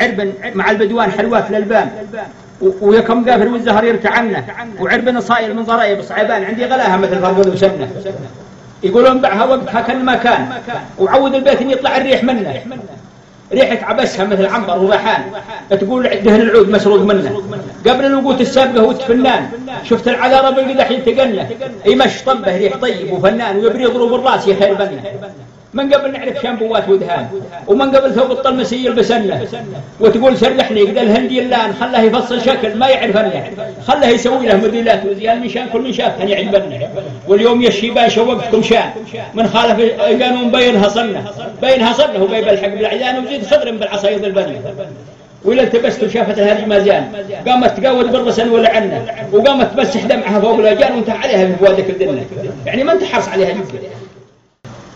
عربن مع البدوان حلوات للبان ويكم قافر والزهر يرتعنه وعربن صاير من ضرائب صعبان. عندي غلاها مثل فرقل وسنه يقولون بعها وقتها كان ما كان وعود البيت ان يطلع الريح منه. ريحة عبسها مثل عنبر وريحان. تقول دهن العود مسروق منه. قبل الوقوت السابقة هو فنان شفت العذارة بالقدح يتقنه. يمش طبه ريح طيب وفنان. ويبري يضرب الراس يا خير بنه من قبل نعرف شامبوات ودهان ومن قبل ثوب الطلمسي يلبسنه وتقول سرحني قد الهندي اللان خله يفصل شكل ما يعرف أنه خله يسوي له مديلات وزيان من شان كل من شاف كان يعجبنه واليوم يا الشيبان شوقتكم شان. من خالف قانون بينها صنه بينها صنه وبيب الحق بالعيان وزيد خضر بالعصا يضل بنه وإذا التبست وشافت الهرج مازيان قامت تقاود بالرسن ولعنه وقامت تمسح دمعها فوق الأجان وانت عليها في فوادك الدنة يعني ما انت حرص عليها جدا.